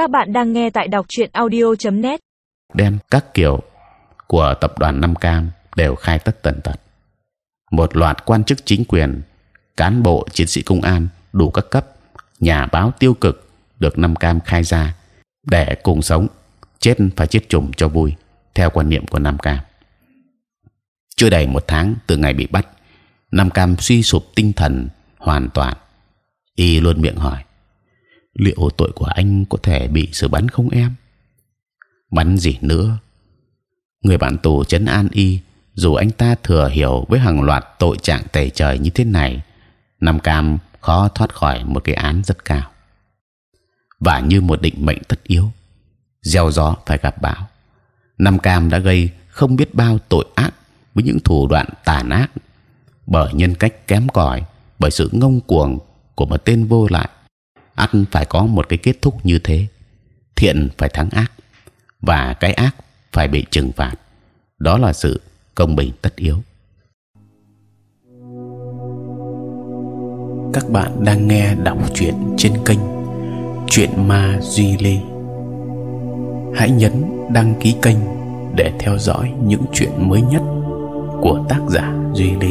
Các bạn đang nghe tại đọc truyện audio.net. đem các kiểu của tập đoàn Nam Cam đều khai tất tần tật. Một loạt quan chức chính quyền, cán bộ, chiến sĩ công an đủ các cấp, nhà báo tiêu cực được Nam Cam khai ra để cùng sống, chết phải chết chùm cho vui, theo quan niệm của Nam Cam. Chưa đầy một tháng từ ngày bị bắt, Nam Cam suy sụp tinh thần hoàn toàn. Y luôn miệng hỏi: liệu tội của anh có thể bị xử bắn không em? Bắn gì nữa? Người bạn tù chấn an y, dù anh ta thừa hiểu với hàng loạt tội trạng tày trời như thế này, Nam Cam khó thoát khỏi một cái án rất cao và như một định mệnh tất yếu, gieo gió phải gặp bão. Nam Cam đã gây không biết bao tội ác với những thủ đoạn tàn ác, bởi nhân cách kém cỏi, bởi sự ngông cuồng của một tên vô lại ắt phải có một cái kết thúc như thế. Thiện phải thắng ác, và cái ác phải bị trừng phạt. Đó là sự công bình tất yếu. Các bạn đang nghe đọc truyện trên kênh truyện ma duy lê. Hãy nhấn đăng ký kênh để theo dõi những chuyện mới nhất của tác giả duy lê.